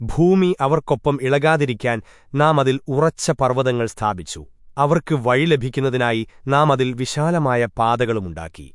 ഭൂമി അവർക്കൊപ്പം ഇളകാതിരിക്കാൻ നാം അതിൽ ഉറച്ച പർവതങ്ങൾ സ്ഥാപിച്ചു. അവർക്ക് വഴി ലഭിക്കുന്നതിനായി നാം അതിൽ വിശാലമായ പാതകളുമുണ്ടാക്കി.